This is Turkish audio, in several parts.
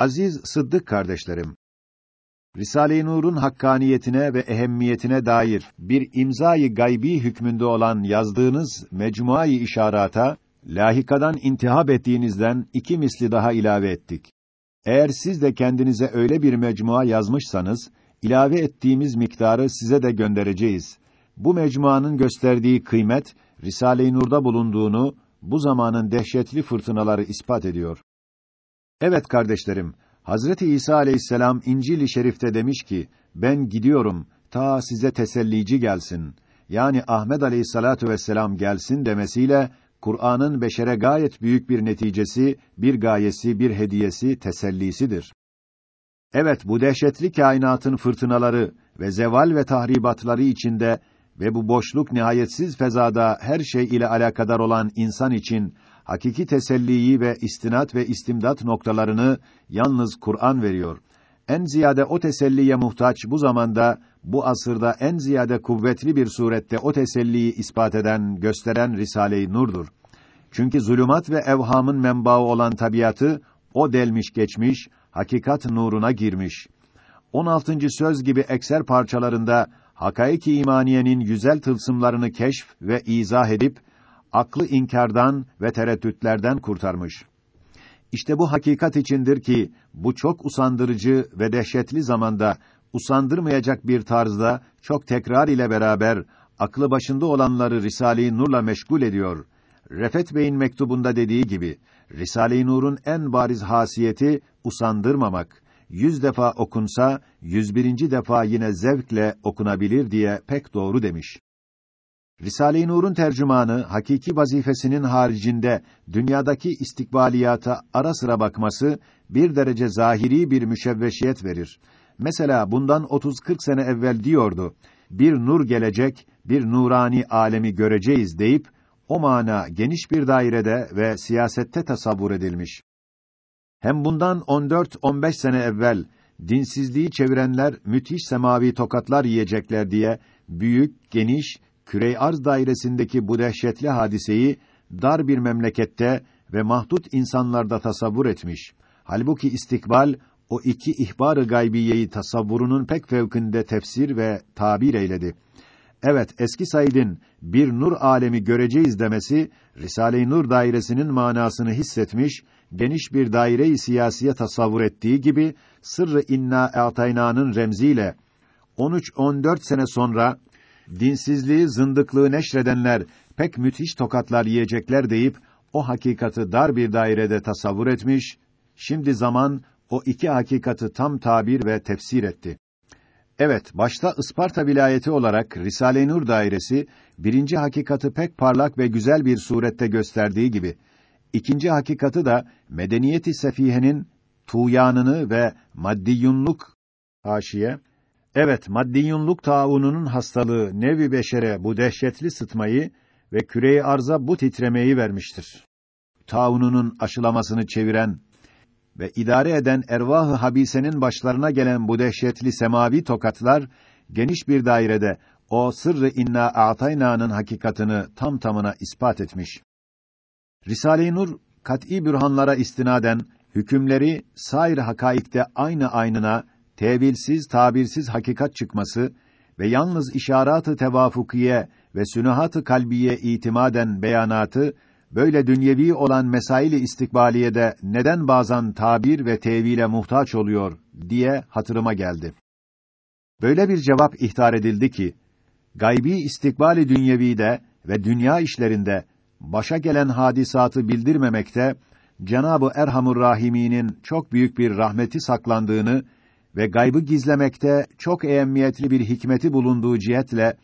Aziz Sıddık kardeşlerim, Risale-i Nur'un hakkaniyetine ve ehemmiyetine dair bir imzayı gaybi hükmünde olan yazdığınız mecmuayı işarata lahikadan intihab ettiğinizden iki misli daha ilave ettik. Eğer siz de kendinize öyle bir mecmua yazmışsanız ilave ettiğimiz miktarı size de göndereceğiz. Bu mecmuanın gösterdiği kıymet Risale-i Nur'da bulunduğunu bu zamanın dehşetli fırtınaları ispat ediyor. Evet kardeşlerim, Hazreti İsa aleyhisselam İncil-i Şerif'te demiş ki, ben gidiyorum, ta size tesellici gelsin. Yani Ahmed aleyhissalatu vesselam gelsin demesiyle, Kur'an'ın beşere gayet büyük bir neticesi, bir gayesi, bir hediyesi, tesellisidir. Evet, bu dehşetli kainatın fırtınaları ve zeval ve tahribatları içinde ve bu boşluk nihayetsiz fezada her şey ile alakadar olan insan için hakiki teselliyi ve istinat ve istimdat noktalarını yalnız Kur'an veriyor. En ziyade o teselliye muhtaç bu zamanda, bu asırda en ziyade kuvvetli bir surette o teselliyi ispat eden, gösteren Risale-i Nur'dur. Çünkü zulümat ve evhamın menbaı olan tabiatı o delmiş geçmiş, hakikat nuruna girmiş. 16. söz gibi ekser parçalarında hakaiki imaniyenin güzel tılsımlarını keşf ve izah edip aklı inkardan ve tereddütlerden kurtarmış. İşte bu hakikat içindir ki bu çok usandırıcı ve dehşetli zamanda usandırmayacak bir tarzda çok tekrar ile beraber aklı başında olanları Risale-i Nur'la meşgul ediyor. Refet Bey'in mektubunda dediği gibi Risale-i Nur'un en bariz hasiyeti usandırmamak. Yüz defa okunsa, yüz birinci defa yine zevkle okunabilir diye pek doğru demiş. Risale-i Nur'un tercümanı hakiki vazifesinin haricinde dünyadaki istikbaliyata ara sıra bakması bir derece zahiri bir müşevveşiyet verir. Mesela bundan 30-40 sene evvel diyordu. Bir nur gelecek, bir nurani alemi göreceğiz deyip o mana geniş bir dairede ve siyasette tasavvur edilmiş. Hem bundan 14-15 sene evvel dinsizliği çevirenler müthiş semavi tokatlar yiyecekler diye büyük, geniş, kürey arz dairesindeki bu dehşetli hadiseyi dar bir memlekette ve mahdut insanlarda tasavvur etmiş. Halbuki istikbal o iki ihbar-ı gaybiyeyi tasavvurunun pek fevkinde tefsir ve tabir eyledi. Evet, eski Said'in bir nur alemi göreceğiz demesi Risale-i Nur dairesinin manasını hissetmiş, geniş bir daire-i siyasiye tasavvur ettiği gibi sırrı inna a'tayna'nın remziyle 13-14 sene sonra dinsizliği, zındıklığı neşredenler pek müthiş tokatlar yiyecekler deyip o hakikati dar bir dairede tasavvur etmiş. Şimdi zaman o iki hakikati tam tabir ve tefsir etti. Evet, başta Isparta vilayeti olarak Risale-i Nur dairesi birinci hakikati pek parlak ve güzel bir surette gösterdiği gibi ikinci hakikati da medeniyeti sefihenin tuğyanını ve maddiyunluk haşiye Evet, maddiyunluk taavununun hastalığı nevi beşere bu dehşetli sıtmayı ve küreyi arza bu titremeyi vermiştir. Taavununun aşılamasını çeviren ve idare eden ervah-ı habisenin başlarına gelen bu dehşetli semavi tokatlar geniş bir dairede o sırrı inna a'tayna'nın hakikatını tam tamına ispat etmiş. Risale-i Nur kat'î bürhanlara istinaden hükümleri sair hakaikte aynı aynına tevilsiz, tabirsiz hakikat çıkması ve yalnız işarat-ı tevafukiye ve sünuhat-ı kalbiye itimaden beyanatı böyle dünyevi olan mesail-i istikbaliyede neden bazen tabir ve tevile muhtaç oluyor diye hatırıma geldi. Böyle bir cevap ihtar edildi ki gaybi istikbali dünyevide ve dünya işlerinde başa gelen hadisatı bildirmemekte Cenabı Erhamur Rahimi'nin çok büyük bir rahmeti saklandığını ve gaybı gizlemekte çok ehemmiyetli bir hikmeti bulunduğu cihetle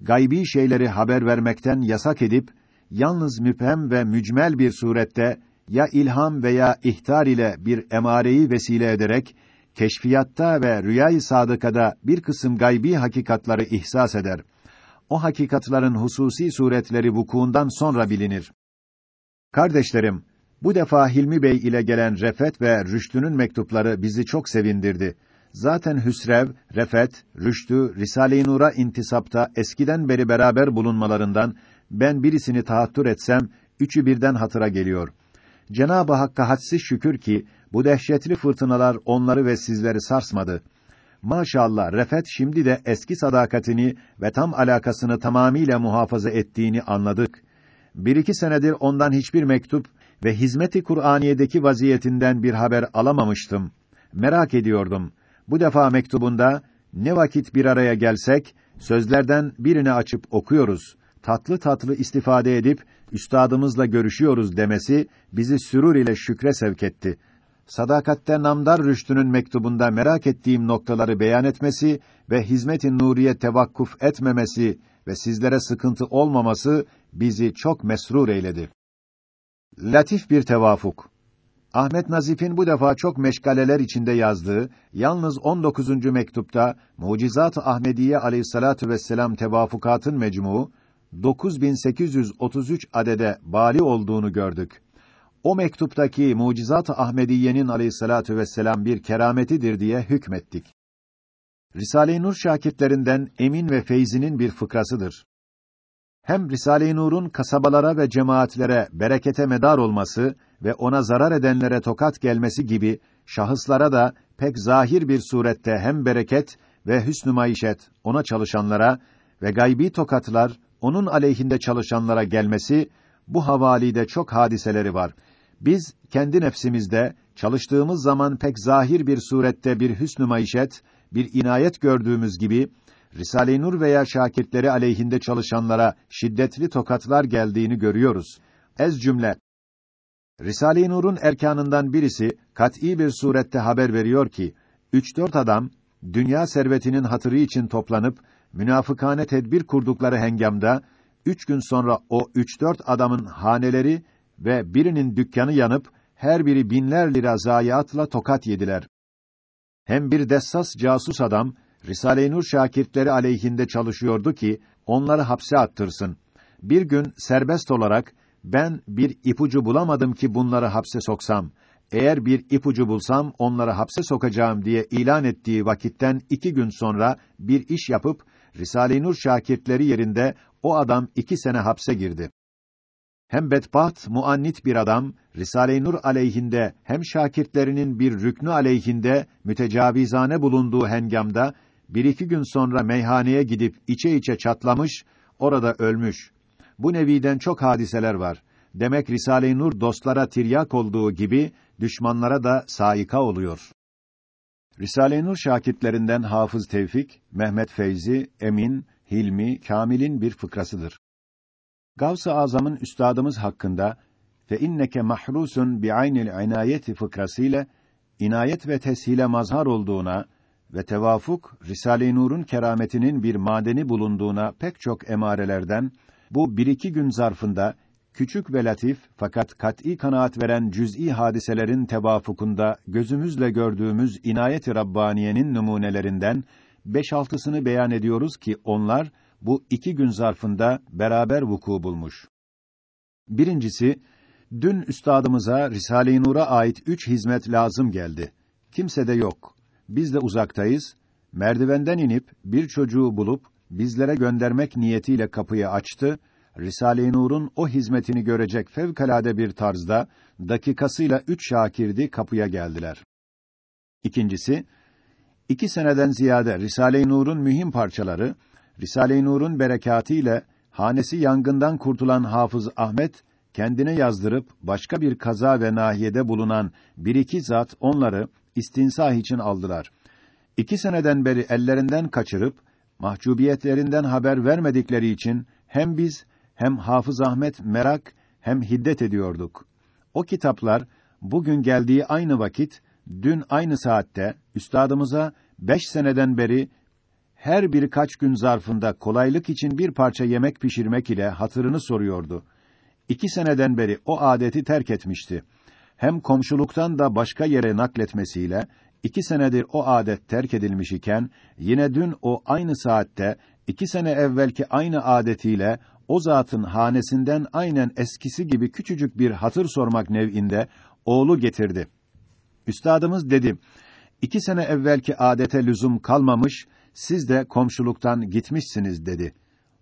gaybi şeyleri haber vermekten yasak edip yalnız müphem ve mücmel bir surette ya ilham veya ihtar ile bir emareyi vesile ederek keşfiyatta ve rüyâ-i sadıkada bir kısım gaybi hakikatları ihsas eder. O hakikatların hususi suretleri vukuundan sonra bilinir. Kardeşlerim, bu defa Hilmi Bey ile gelen Refet ve Rüştü'nün mektupları bizi çok sevindirdi. Zaten Hüsrev, Refet, Rüştü, Risale-i Nur'a intisapta eskiden beri beraber bulunmalarından ben birisini tahattür etsem üçü birden hatıra geliyor. Cenab-ı Hakk'a hadsiz şükür ki Bu dehşetli fırtınalar onları ve sizleri sarsmadı. Maşallah Refet şimdi de eski sadakatini ve tam alakasını tamamiyle muhafaza ettiğini anladık. Bir iki senedir ondan hiçbir mektup ve hizmeti Kur'aniye'deki vaziyetinden bir haber alamamıştım. Merak ediyordum. Bu defa mektubunda ne vakit bir araya gelsek sözlerden birini açıp okuyoruz. Tatlı tatlı istifade edip üstadımızla görüşüyoruz demesi bizi sürur ile şükre sevk etti. Sadakatte Namdar Rüştü'nün mektubunda merak ettiğim noktaları beyan etmesi ve hizmet-i nuriye tevakkuf etmemesi ve sizlere sıkıntı olmaması bizi çok mesrur eyledi. Latif bir tevafuk. Ahmet Nazif'in bu defa çok meşgaleler içinde yazdığı, yalnız 19. mektupta Mucizat-ı Ahmediye Aleyhissalatu vesselam tevafukatın mecmuu 9833 adede bali olduğunu gördük. O mektuptaki Mucizat-ı Ahmediye'nin Aleyhissalatu vesselam bir kerametidir diye hükmettik. Risale-i Nur şakirtlerinden Emin ve Feyzi'nin bir fıkrasıdır. Hem Risale-i Nur'un kasabalara ve cemaatlere berekete medar olması ve ona zarar edenlere tokat gelmesi gibi şahıslara da pek zahir bir surette hem bereket ve hüsnü maişet ona çalışanlara ve gaybi tokatlar onun aleyhinde çalışanlara gelmesi bu havalide çok hadiseleri var. Biz kendi nefsimizde çalıştığımız zaman pek zahir bir surette bir hüsnü maişet, bir inayet gördüğümüz gibi Risale-i Nur veya şakirtleri aleyhinde çalışanlara şiddetli tokatlar geldiğini görüyoruz. Ez cümle Risale-i Nur'un erkanından birisi kat'î bir surette haber veriyor ki 3-4 adam dünya servetinin hatırı için toplanıp münafıkane tedbir kurdukları hengamda üç gün sonra o üç dört adamın haneleri ve birinin dükkanı yanıp her biri binler lira zayiatla tokat yediler. Hem bir dessas casus adam Risale-i Nur şakirtleri aleyhinde çalışıyordu ki onları hapse attırsın. Bir gün serbest olarak ben bir ipucu bulamadım ki bunları hapse soksam. Eğer bir ipucu bulsam onları hapse sokacağım diye ilan ettiği vakitten iki gün sonra bir iş yapıp Risale-i Nur şakirtleri yerinde o adam iki sene hapse girdi. Hem bedbaht, muannit bir adam, Risale-i Nur aleyhinde hem şakirtlerinin bir rüknü aleyhinde mütecavizane bulunduğu hengamda bir iki gün sonra meyhaneye gidip içe içe çatlamış, orada ölmüş. Bu neviden çok hadiseler var. Demek Risale-i Nur dostlara tiryak olduğu gibi düşmanlara da saika oluyor. Risale-i Nur şakitlerinden Hafız Tevfik, Mehmet Feyzi, Emin, Hilmi, Kamil'in bir fıkrasıdır. Gavs-ı Azam'ın üstadımız hakkında fe inneke mahrusun bi aynil inayeti fıkrasıyla inayet ve teshile mazhar olduğuna ve tevafuk Risale-i Nur'un kerametinin bir madeni bulunduğuna pek çok emarelerden bu bir iki gün zarfında küçük ve latif fakat kat'î kanaat veren cüz'i hadiselerin tevafukunda gözümüzle gördüğümüz inayet-i Rabbaniye'nin numunelerinden beş altısını beyan ediyoruz ki onlar bu iki gün zarfında beraber vuku bulmuş. Birincisi, dün üstadımıza Risale-i Nur'a ait üç hizmet lazım geldi. Kimse de yok. Biz de uzaktayız. Merdivenden inip bir çocuğu bulup bizlere göndermek niyetiyle kapıyı açtı. Risale-i Nur'un o hizmetini görecek fevkalade bir tarzda dakikasıyla üç şakirdi kapıya geldiler. İkincisi, iki seneden ziyade Risale-i Nur'un mühim parçaları, Risale-i Nur'un berekatı ile hanesi yangından kurtulan Hafız Ahmet kendine yazdırıp başka bir kaza ve nahiyede bulunan bir iki zat onları istinsah için aldılar. İki seneden beri ellerinden kaçırıp mahcubiyetlerinden haber vermedikleri için hem biz hem Hafız Ahmet merak hem hiddet ediyorduk. O kitaplar bugün geldiği aynı vakit dün aynı saatte üstadımıza beş seneden beri her birkaç gün zarfında kolaylık için bir parça yemek pişirmek ile hatırını soruyordu. İki seneden beri o adeti terk etmişti. Hem komşuluktan da başka yere nakletmesiyle, iki senedir o adet terk edilmiş iken, yine dün o aynı saatte, iki sene evvelki aynı adetiyle, o zatın hanesinden aynen eskisi gibi küçücük bir hatır sormak nev'inde, oğlu getirdi. Üstadımız dedi, iki sene evvelki adete lüzum kalmamış, siz de komşuluktan gitmişsiniz dedi.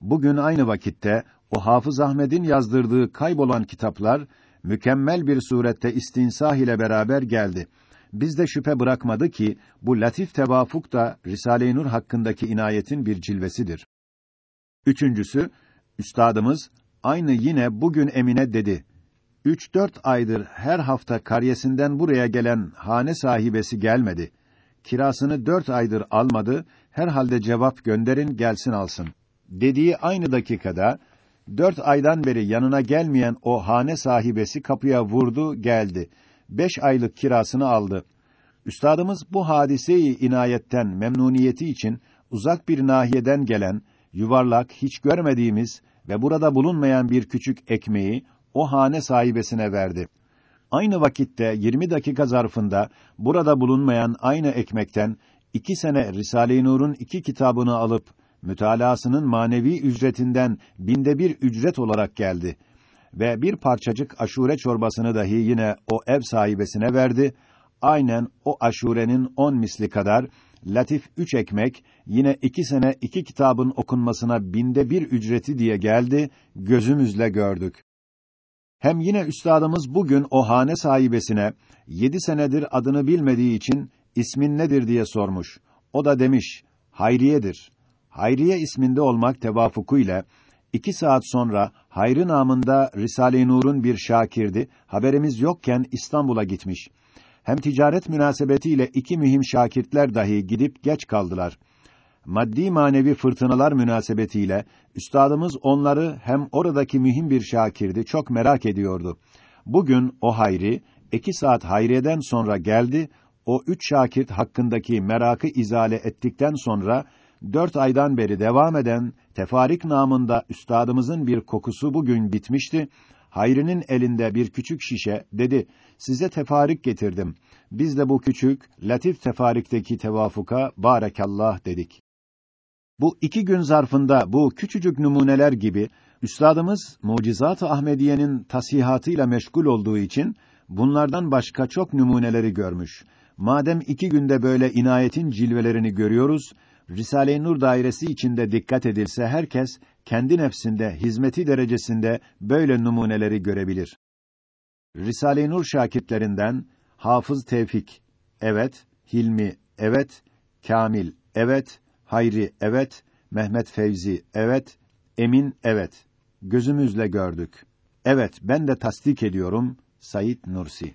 Bugün aynı vakitte o Hafız Ahmed'in yazdırdığı kaybolan kitaplar mükemmel bir surette istinsah ile beraber geldi. Bizde şüphe bırakmadı ki bu latif tevafuk da Risale-i Nur hakkındaki inayetin bir cilvesidir. Üçüncüsü, üstadımız aynı yine bugün Emine dedi. Üç dört aydır her hafta karyesinden buraya gelen hane sahibesi gelmedi. Kirasını dört aydır almadı, herhalde cevap gönderin gelsin alsın. Dediği aynı dakikada, dört aydan beri yanına gelmeyen o hane sahibesi kapıya vurdu, geldi. Beş aylık kirasını aldı. Üstadımız bu hadiseyi inayetten memnuniyeti için uzak bir nahiyeden gelen, yuvarlak, hiç görmediğimiz ve burada bulunmayan bir küçük ekmeği o hane sahibesine verdi. Aynı vakitte 20 dakika zarfında burada bulunmayan aynı ekmekten iki sene Risale-i Nur'un iki kitabını alıp mütalaasının manevi ücretinden binde bir ücret olarak geldi ve bir parçacık aşure çorbasını dahi yine o ev sahibesine verdi. Aynen o aşurenin on misli kadar latif üç ekmek yine iki sene iki kitabın okunmasına binde bir ücreti diye geldi, gözümüzle gördük. Hem yine üstadımız bugün o hane sahibesine yedi senedir adını bilmediği için ismin nedir diye sormuş. O da demiş, Hayriye'dir. Hayriye isminde olmak tevafukuyla iki saat sonra Hayri namında Risale-i Nur'un bir şakirdi, haberimiz yokken İstanbul'a gitmiş. Hem ticaret münasebetiyle iki mühim şakirtler dahi gidip geç kaldılar. Maddi manevi fırtınalar münasebetiyle üstadımız onları hem oradaki mühim bir şakirdi çok merak ediyordu. Bugün o Hayri iki saat Hayriye'den sonra geldi. O üç şakirt hakkındaki merakı izale ettikten sonra dört aydan beri devam eden tefarik namında üstadımızın bir kokusu bugün bitmişti. Hayri'nin elinde bir küçük şişe dedi, size tefarik getirdim. Biz de bu küçük, latif tefarikteki tevafuka barekallah dedik. Bu iki gün zarfında bu küçücük numuneler gibi üstadımız Mucizat-ı Ahmediye'nin tasihatıyla meşgul olduğu için bunlardan başka çok numuneleri görmüş. Madem iki günde böyle inayetin cilvelerini görüyoruz, Risale-i Nur dairesi içinde dikkat edilse herkes kendi nefsinde hizmeti derecesinde böyle numuneleri görebilir. Risale-i Nur şakitlerinden Hafız Tevfik evet, Hilmi evet, Kamil evet, Hayri evet, Mehmet Fevzi evet, Emin evet. Gözümüzle gördük. Evet, ben de tasdik ediyorum. Sayit Nursi